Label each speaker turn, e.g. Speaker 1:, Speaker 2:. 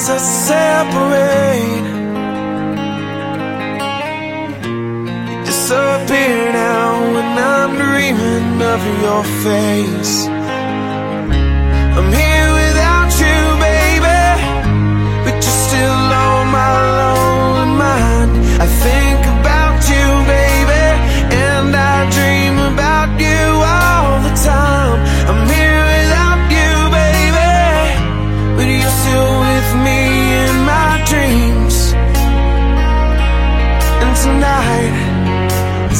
Speaker 1: Miles that separate disappear now when I'm dreaming of your face. tonight.